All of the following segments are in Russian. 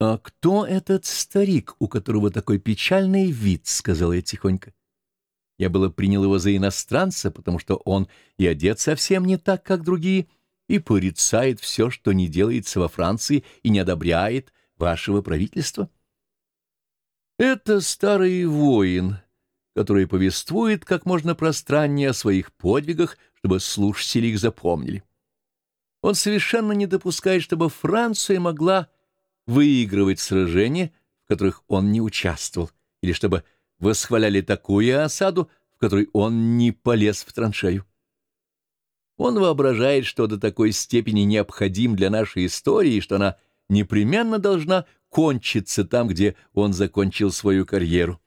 «А кто этот старик, у которого такой печальный вид?» — сказала я тихонько. Я было принял его за иностранца, потому что он и одет совсем не так, как другие, и порицает все, что не делается во Франции, и не одобряет вашего правительства. Это старый воин, который повествует как можно пространнее о своих подвигах, чтобы слушатели их запомнили. Он совершенно не допускает, чтобы Франция могла выигрывать сражения, в которых он не участвовал, или чтобы восхваляли такую осаду, в которой он не полез в траншею. Он воображает, что до такой степени необходим для нашей истории, что она непременно должна кончиться там, где он закончил свою карьеру.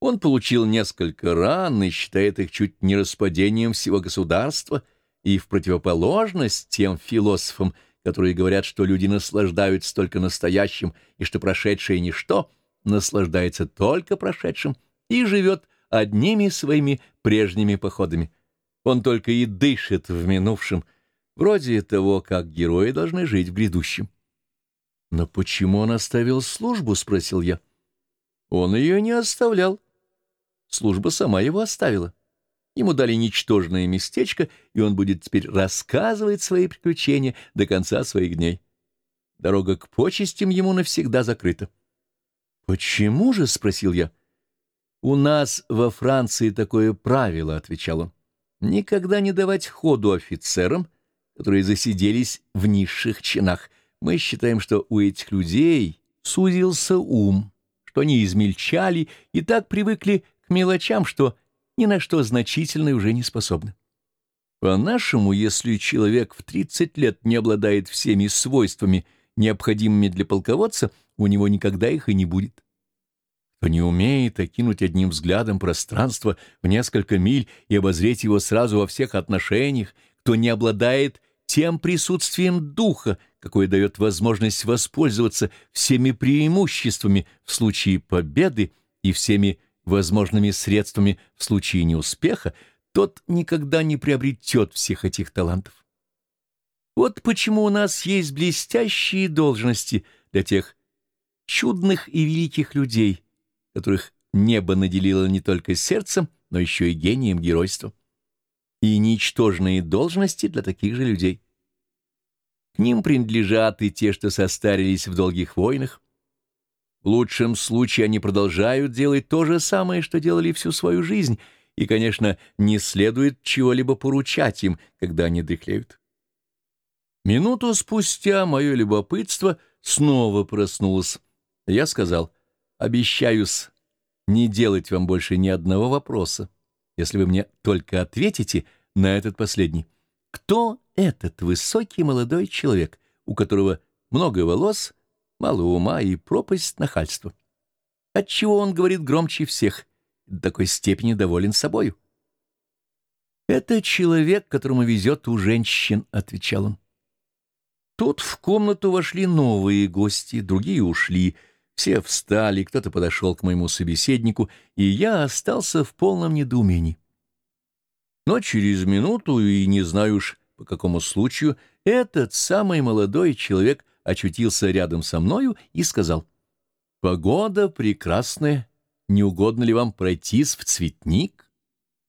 Он получил несколько ран и считает их чуть не распадением всего государства, и в противоположность тем философам, которые говорят, что люди наслаждаются только настоящим, и что прошедшее ничто наслаждается только прошедшим и живет одними своими прежними походами. Он только и дышит в минувшем, вроде того, как герои должны жить в грядущем. «Но почему он оставил службу?» — спросил я. «Он ее не оставлял. Служба сама его оставила. Ему дали ничтожное местечко, и он будет теперь рассказывать свои приключения до конца своих дней. Дорога к почестям ему навсегда закрыта. «Почему же?» — спросил я. «У нас во Франции такое правило», — отвечал он. «Никогда не давать ходу офицерам, которые засиделись в низших чинах. Мы считаем, что у этих людей сузился ум, что они измельчали и так привыкли к мелочам, что ни на что значительное уже не способны. По-нашему, если человек в 30 лет не обладает всеми свойствами, необходимыми для полководца, у него никогда их и не будет. Кто не умеет окинуть одним взглядом пространство в несколько миль и обозреть его сразу во всех отношениях, кто не обладает тем присутствием духа, какое дает возможность воспользоваться всеми преимуществами в случае победы и всеми возможными средствами в случае неуспеха, тот никогда не приобретет всех этих талантов. Вот почему у нас есть блестящие должности для тех чудных и великих людей, которых небо наделило не только сердцем, но еще и гением геройства, и ничтожные должности для таких же людей. К ним принадлежат и те, что состарились в долгих войнах, в лучшем случае они продолжают делать то же самое, что делали всю свою жизнь, и, конечно, не следует чего-либо поручать им, когда они дряхлеют. Минуту спустя мое любопытство снова проснулось. Я сказал, обещаюсь не делать вам больше ни одного вопроса, если вы мне только ответите на этот последний. Кто этот высокий молодой человек, у которого много волос, мало ума и пропасть нахальства. Отчего он говорит громче всех, до такой степени доволен собою? «Это человек, которому везет у женщин», — отвечал он. Тут в комнату вошли новые гости, другие ушли, все встали, кто-то подошел к моему собеседнику, и я остался в полном недоумении. Но через минуту, и не знаю уж по какому случаю, этот самый молодой человек очутился рядом со мною и сказал, «Погода прекрасная, не угодно ли вам пройтись в цветник?»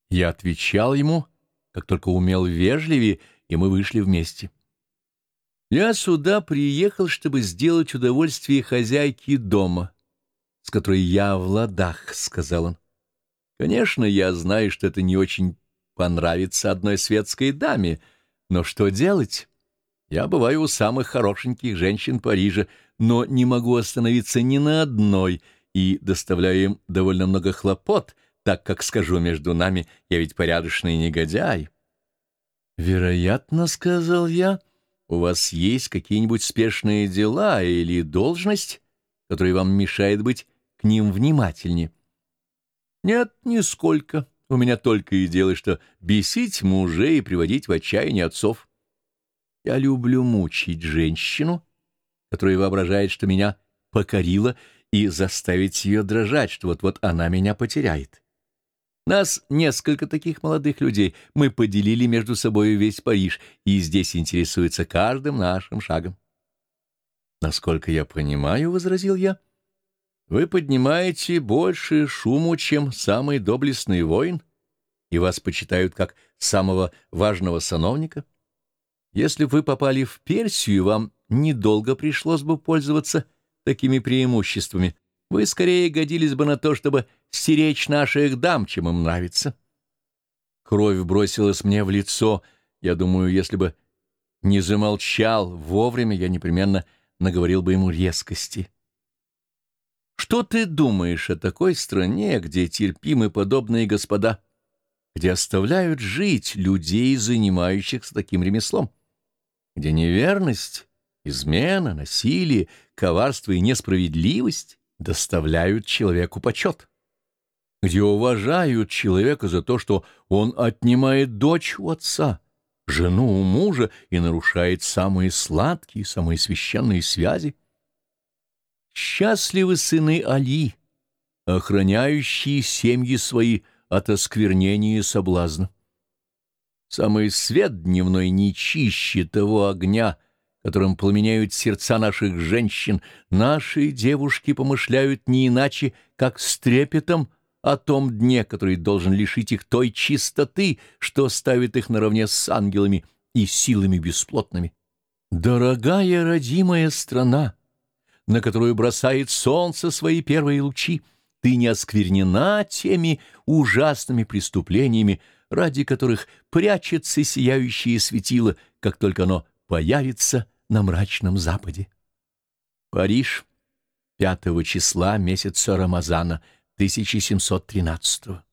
Я отвечал ему, как только умел вежливее, и мы вышли вместе. «Я сюда приехал, чтобы сделать удовольствие хозяйки дома, с которой я в ладах», — сказал он. «Конечно, я знаю, что это не очень понравится одной светской даме, но что делать?» Я бываю у самых хорошеньких женщин Парижа, но не могу остановиться ни на одной и доставляю им довольно много хлопот, так как, скажу между нами, я ведь порядочный негодяй. «Вероятно, — сказал я, — у вас есть какие-нибудь спешные дела или должность, которая вам мешает быть к ним внимательнее?» «Нет, нисколько. У меня только и дело, что бесить мужей и приводить в отчаяние отцов». Я люблю мучить женщину, которая воображает, что меня покорила, и заставить ее дрожать, что вот-вот она меня потеряет. Нас несколько таких молодых людей. Мы поделили между собой весь Париж, и здесь интересуется каждым нашим шагом. Насколько я понимаю, — возразил я, — вы поднимаете больше шуму, чем самый доблестный воин, и вас почитают как самого важного сановника. Если бы вы попали в Персию, вам недолго пришлось бы пользоваться такими преимуществами. Вы скорее годились бы на то, чтобы стеречь наших дам, чем им нравится. Кровь бросилась мне в лицо. Я думаю, если бы не замолчал вовремя, я непременно наговорил бы ему резкости. Что ты думаешь о такой стране, где терпимы подобные господа, где оставляют жить людей, занимающихся таким ремеслом, где неверность, измена, насилие, коварство и несправедливость доставляют человеку почет, где уважают человека за то, что он отнимает дочь у отца, жену у мужа и нарушает самые сладкие, самые священные связи. Счастливы сыны Али, охраняющие семьи свои от осквернения и соблазна. Самый свет дневной не чище того огня, которым пламеняют сердца наших женщин. Наши девушки помышляют не иначе, как с трепетом о том дне, который должен лишить их той чистоты, что ставит их наравне с ангелами и силами бесплотными. Дорогая родимая страна, на которую бросает солнце свои первые лучи, ты не осквернена теми ужасными преступлениями, ради которых прячется сияющее светило, как только оно появится на мрачном западе. Париж, 5 числа месяца Рамазана 1713